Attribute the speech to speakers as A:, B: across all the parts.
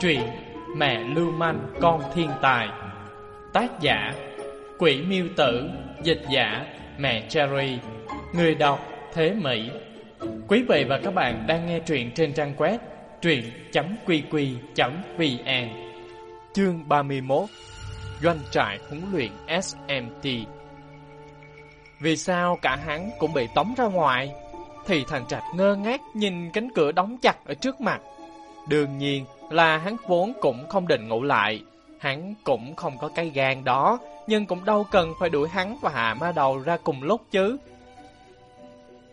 A: Truyện Mẹ Lưu Manh, Con Thiên Tài. Tác giả, Quỷ Miêu Tử. Dịch giả, Mẹ Cherry. Người đọc, Thế Mỹ. Quý vị và các bạn đang nghe truyện trên trang web truyện.qq.vn Chương 31 Doanh trại huấn luyện SMT Vì sao cả hắn cũng bị tống ra ngoài? Thì thành trạch ngơ ngác nhìn cánh cửa đóng chặt ở trước mặt. Đương nhiên là hắn vốn cũng không định ngủ lại. Hắn cũng không có cái gan đó, nhưng cũng đâu cần phải đuổi hắn và hạ ma đầu ra cùng lúc chứ.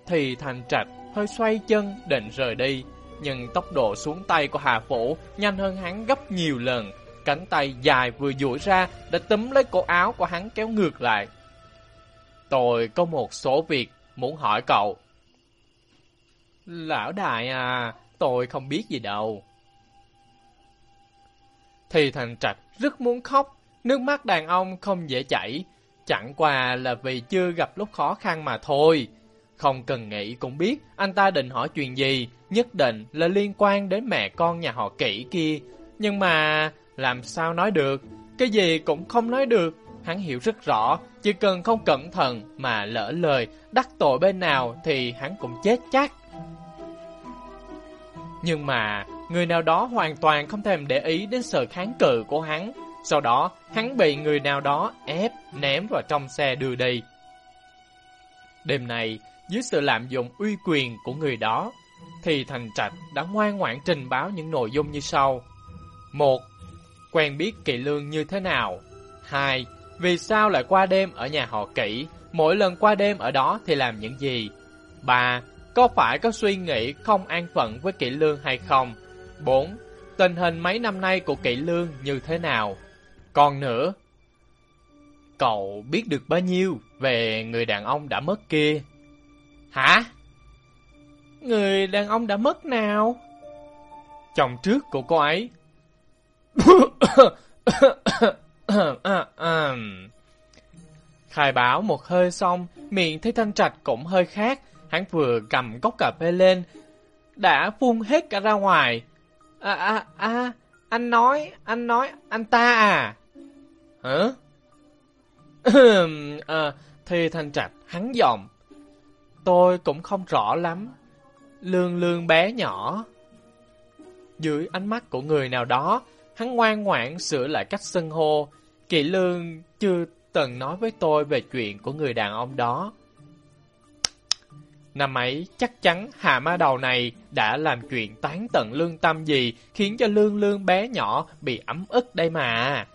A: Thì thành trạch hơi xoay chân định rời đi, nhưng tốc độ xuống tay của Hà Vũ nhanh hơn hắn gấp nhiều lần. Cánh tay dài vừa duỗi ra đã túm lấy cổ áo của hắn kéo ngược lại. Tôi có một số việc muốn hỏi cậu. Lão đại à, tôi không biết gì đâu. Thì thành trạch rất muốn khóc, nước mắt đàn ông không dễ chảy. Chẳng qua là vì chưa gặp lúc khó khăn mà thôi. Không cần nghĩ cũng biết anh ta định hỏi chuyện gì, nhất định là liên quan đến mẹ con nhà họ kỹ kia. Nhưng mà làm sao nói được, cái gì cũng không nói được. Hắn hiểu rất rõ, chỉ cần không cẩn thận mà lỡ lời, đắc tội bên nào thì hắn cũng chết chắc. Nhưng mà, người nào đó hoàn toàn không thèm để ý đến sự kháng cự của hắn. Sau đó, hắn bị người nào đó ép, ném vào trong xe đưa đi. Đêm này, dưới sự lạm dụng uy quyền của người đó, thì Thành Trạch đã ngoan ngoãn trình báo những nội dung như sau. một Quen biết Kỵ Lương như thế nào? 2. Vì sao lại qua đêm ở nhà họ kỹ, Mỗi lần qua đêm ở đó thì làm những gì? 3. Có phải có suy nghĩ không an phận với Kỵ Lương hay không? 4. Tình hình mấy năm nay của Kỵ Lương như thế nào? Còn nữa, cậu biết được bao nhiêu về người đàn ông đã mất kia? Hả? Người đàn ông đã mất nào? Chồng trước của cô ấy. Khai báo một hơi xong, miệng thấy thanh trạch cũng hơi khác. Hắn vừa cầm cốc cà phê lên, đã phun hết cả ra ngoài. À, à, à, anh nói, anh nói, anh ta à? Hả? à, thì thành trạch, hắn giọng. Tôi cũng không rõ lắm. Lương lương bé nhỏ. Dưới ánh mắt của người nào đó, hắn ngoan ngoãn sửa lại cách xưng hô. Kỳ lương chưa từng nói với tôi về chuyện của người đàn ông đó. Năm ấy, chắc chắn hà ma đầu này đã làm chuyện tán tận lương tâm gì khiến cho lương lương bé nhỏ bị ấm ức đây mà.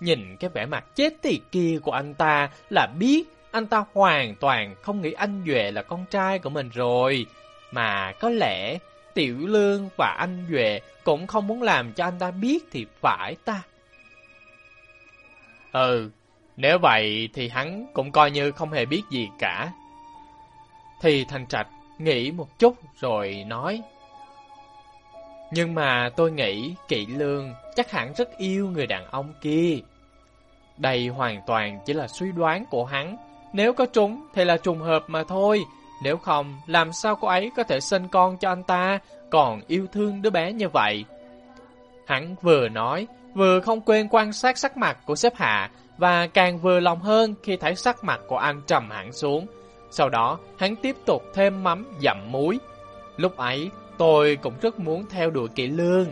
A: Nhìn cái vẻ mặt chết tiệt kia của anh ta là biết anh ta hoàn toàn không nghĩ anh Duệ là con trai của mình rồi. Mà có lẽ Tiểu Lương và anh Duệ cũng không muốn làm cho anh ta biết thì phải ta. Ừ, nếu vậy thì hắn cũng coi như không hề biết gì cả. Thì Thành Trạch nghĩ một chút rồi nói. Nhưng mà tôi nghĩ Kỵ Lương chắc hẳn rất yêu người đàn ông kia. Đây hoàn toàn chỉ là suy đoán của hắn. Nếu có trúng thì là trùng hợp mà thôi. Nếu không, làm sao cô ấy có thể sinh con cho anh ta, còn yêu thương đứa bé như vậy? Hắn vừa nói, vừa không quên quan sát sắc mặt của xếp hạ, và càng vừa lòng hơn khi thấy sắc mặt của anh trầm hẳn xuống. Sau đó, hắn tiếp tục thêm mắm dặm muối. Lúc ấy, tôi cũng rất muốn theo đuổi kỹ lương.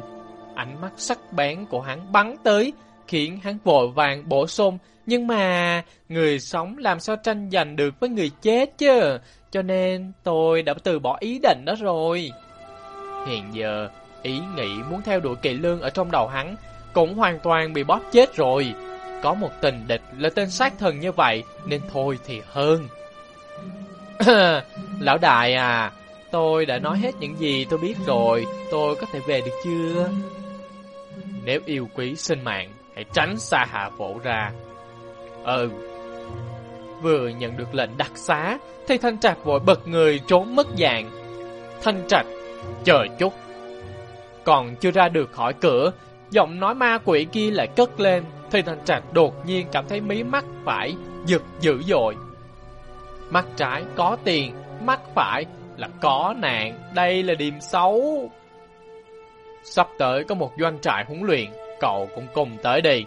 A: Ánh mắt sắc bén của hắn bắn tới, khiến hắn vội vàng bổ sung. Nhưng mà, người sống làm sao tranh giành được với người chết chứ? Cho nên tôi đã từ bỏ ý định đó rồi. Hiện giờ, ý nghĩ muốn theo đuổi kỳ lương ở trong đầu hắn cũng hoàn toàn bị bóp chết rồi. Có một tình địch là tên sát thần như vậy nên thôi thì hơn. Lão đại à, tôi đã nói hết những gì tôi biết rồi, tôi có thể về được chưa? Nếu yêu quý sinh mạng, hãy tránh xa hạ phổ ra. Ừ. Vừa nhận được lệnh đặc xá, thì Thanh Trạch vội bật người trốn mất dạng. Thanh Trạch, chờ chút. Còn chưa ra được khỏi cửa, giọng nói ma quỷ kia lại cất lên, thì Thanh Trạch đột nhiên cảm thấy mí mắt phải giật dữ dội. Mắt trái có tiền, mắt phải là có nạn, đây là điểm xấu. Sắp tới có một doanh trại huấn luyện, cậu cũng cùng tới đi.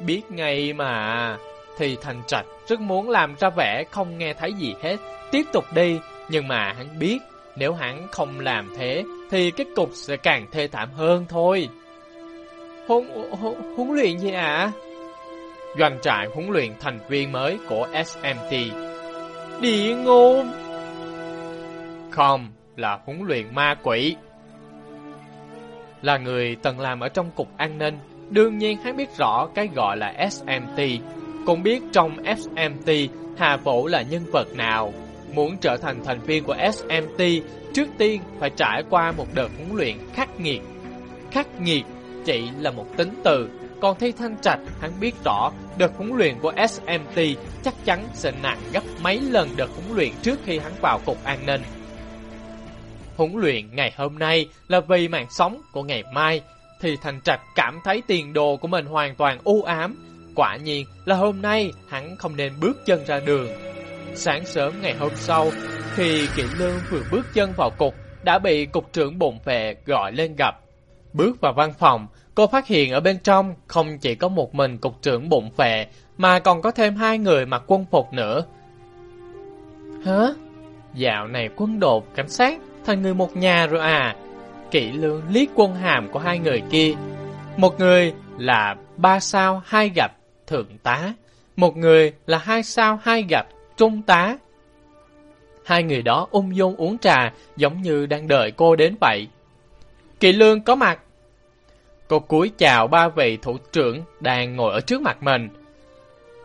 A: Biết ngay mà, thì Thành Trạch rất muốn làm ra vẻ không nghe thấy gì hết, tiếp tục đi, nhưng mà hắn biết nếu hắn không làm thế thì kết cục sẽ càng thê thảm hơn thôi. Huấn, huấn, huấn luyện gì ạ? À? Doanh trại huấn luyện thành viên mới của SMT. Địa ngôn! Không, là huấn luyện ma quỷ. Là người từng làm ở trong cục an ninh, đương nhiên hắn biết rõ cái gọi là SMT, cũng biết trong SMT Hà Vũ là nhân vật nào. Muốn trở thành thành viên của SMT, trước tiên phải trải qua một đợt huấn luyện khắc nghiệt. Khắc nghiệt chỉ là một tính từ, còn Thi Thanh Trạch hắn biết rõ đợt huấn luyện của SMT chắc chắn sẽ nặng gấp mấy lần đợt huấn luyện trước khi hắn vào cục an ninh. Huấn luyện ngày hôm nay là vì mạng sống của ngày mai, thì Thành Trạch cảm thấy tiền đồ của mình hoàn toàn u ám. Quả nhiên là hôm nay hắn không nên bước chân ra đường. Sáng sớm ngày hôm sau, khi Kỷ Lương vừa bước chân vào cục, đã bị cục trưởng bụng vệ gọi lên gặp. Bước vào văn phòng, cô phát hiện ở bên trong không chỉ có một mình cục trưởng bụng phệ mà còn có thêm hai người mặc quân phục nữa. Hả? Dạo này quân đột cảnh sát thành người một nhà rồi à? kỹ lương liếc quân hàm của hai người kia. Một người là ba sao hai gạch thượng tá, một người là hai sao hai gạch trung tá. Hai người đó ung dung uống trà giống như đang đợi cô đến vậy. Kỵ lương có mặt. Cô cúi chào ba vị thủ trưởng đang ngồi ở trước mặt mình.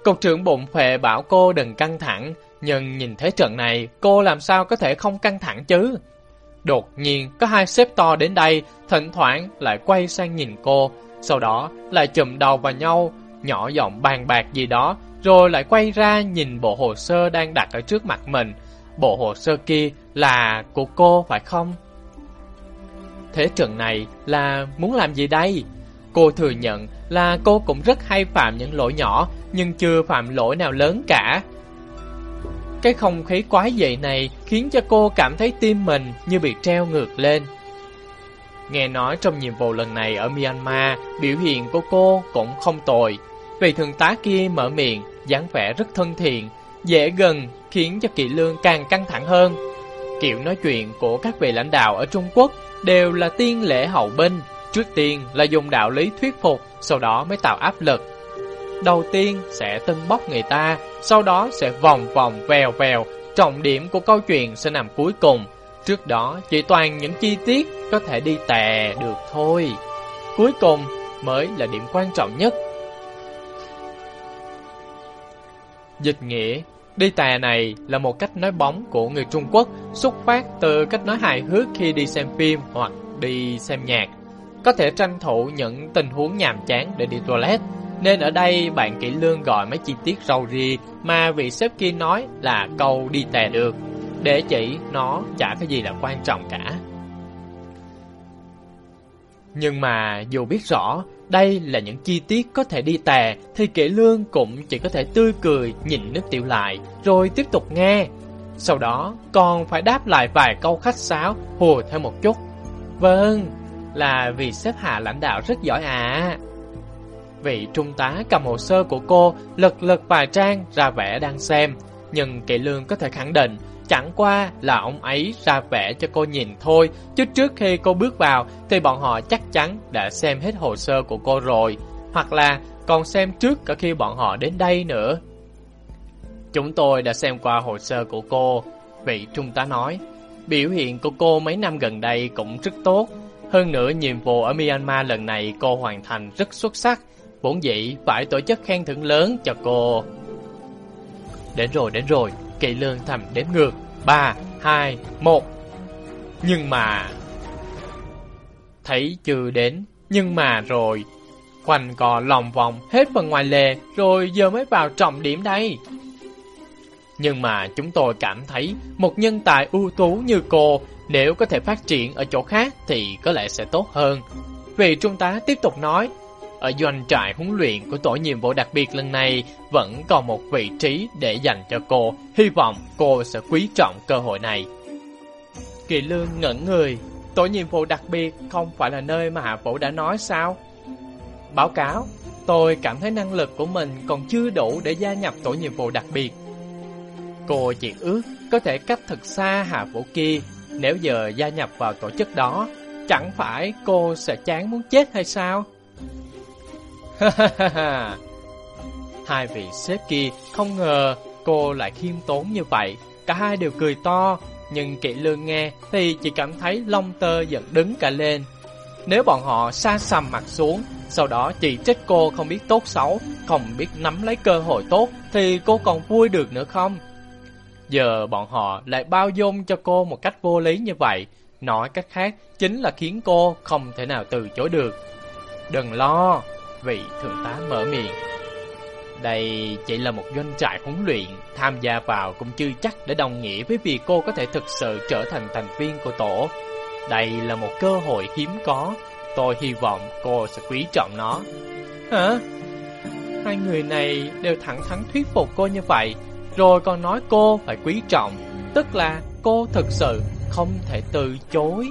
A: Cục trưởng bụng phệ bảo cô đừng căng thẳng, nhưng nhìn thấy trận này, cô làm sao có thể không căng thẳng chứ? Đột nhiên, có hai sếp to đến đây, thỉnh thoảng lại quay sang nhìn cô, sau đó lại chùm đầu vào nhau, nhỏ giọng bàn bạc gì đó, rồi lại quay ra nhìn bộ hồ sơ đang đặt ở trước mặt mình. Bộ hồ sơ kia là của cô phải không? Thế trận này là muốn làm gì đây? Cô thừa nhận là cô cũng rất hay phạm những lỗi nhỏ, nhưng chưa phạm lỗi nào lớn cả. Cái không khí quái dị này khiến cho cô cảm thấy tim mình như bị treo ngược lên. Nghe nói trong nhiệm vụ lần này ở Myanmar, biểu hiện của cô cũng không tồi. vì thường tá kia mở miệng, dáng vẻ rất thân thiện, dễ gần, khiến cho Kỵ Lương càng căng thẳng hơn. Kiểu nói chuyện của các vị lãnh đạo ở Trung Quốc đều là tiên lễ hậu binh, trước tiên là dùng đạo lý thuyết phục, sau đó mới tạo áp lực. Đầu tiên sẽ tân bóc người ta, sau đó sẽ vòng vòng vèo vèo, trọng điểm của câu chuyện sẽ nằm cuối cùng. Trước đó chỉ toàn những chi tiết có thể đi tè được thôi. Cuối cùng mới là điểm quan trọng nhất. Dịch nghĩa Đi tè này là một cách nói bóng của người Trung Quốc xuất phát từ cách nói hài hước khi đi xem phim hoặc đi xem nhạc. Có thể tranh thủ những tình huống nhàm chán để đi toilet. Nên ở đây bạn kỹ lương gọi mấy chi tiết rầu ri mà vị sếp kia nói là câu đi tè được. Để chỉ nó chả cái gì là quan trọng cả. Nhưng mà dù biết rõ đây là những chi tiết có thể đi tè thì kệ lương cũng chỉ có thể tươi cười nhìn nước tiểu lại rồi tiếp tục nghe. Sau đó còn phải đáp lại vài câu khách sáo hùa thêm một chút. Vâng, là vì xếp hạ lãnh đạo rất giỏi à. Vị trung tá cầm hồ sơ của cô lật lật vài trang ra vẻ đang xem. Nhưng kệ lương có thể khẳng định chẳng qua là ông ấy ra vẻ cho cô nhìn thôi. Chứ trước khi cô bước vào thì bọn họ chắc chắn đã xem hết hồ sơ của cô rồi. Hoặc là còn xem trước cả khi bọn họ đến đây nữa. Chúng tôi đã xem qua hồ sơ của cô. Vị trung tá nói, biểu hiện của cô mấy năm gần đây cũng rất tốt. Hơn nữa nhiệm vụ ở Myanmar lần này cô hoàn thành rất xuất sắc. Vốn dĩ phải tổ chức khen thưởng lớn cho cô. Đến rồi, đến rồi, Kỵ lương thầm đếm ngược. 3, 2, 1. Nhưng mà... Thấy chưa đến, nhưng mà rồi. quanh cò lòng vòng hết phần ngoài lề, rồi giờ mới vào trọng điểm đây. Nhưng mà chúng tôi cảm thấy một nhân tài ưu tú như cô nếu có thể phát triển ở chỗ khác thì có lẽ sẽ tốt hơn. vì trung tá tiếp tục nói, ở doanh trại huấn luyện của tổ nhiệm vụ đặc biệt lần này vẫn còn một vị trí để dành cho cô. Hy vọng cô sẽ quý trọng cơ hội này. Kỳ lương ngẩn người. Tổ nhiệm vụ đặc biệt không phải là nơi mà Hạ Vũ đã nói sao? Báo cáo, tôi cảm thấy năng lực của mình còn chưa đủ để gia nhập tổ nhiệm vụ đặc biệt. Cô chỉ ước có thể cách thật xa Hạ Vũ kia nếu giờ gia nhập vào tổ chức đó, chẳng phải cô sẽ chán muốn chết hay sao? Hai vị sếp kia không ngờ cô lại khiêm tốn như vậy, cả hai đều cười to, nhưng kỵ lương nghe thì chỉ cảm thấy lông tơ giận đứng cả lên. Nếu bọn họ xa sầm mặt xuống, sau đó chỉ trách cô không biết tốt xấu, không biết nắm lấy cơ hội tốt, thì cô còn vui được nữa không? Giờ bọn họ lại bao dung cho cô một cách vô lý như vậy, nói cách khác chính là khiến cô không thể nào từ chối được. Đừng lo, vị thượng tá mở miệng. Đây chỉ là một doanh trại huấn luyện, tham gia vào cũng chưa chắc để đồng nghĩa với việc cô có thể thực sự trở thành thành viên của tổ. Đây là một cơ hội hiếm có, tôi hy vọng cô sẽ quý trọng nó. Hả? Hai người này đều thẳng thắn thuyết phục cô như vậy, rồi còn nói cô phải quý trọng, tức là cô thực sự không thể từ chối.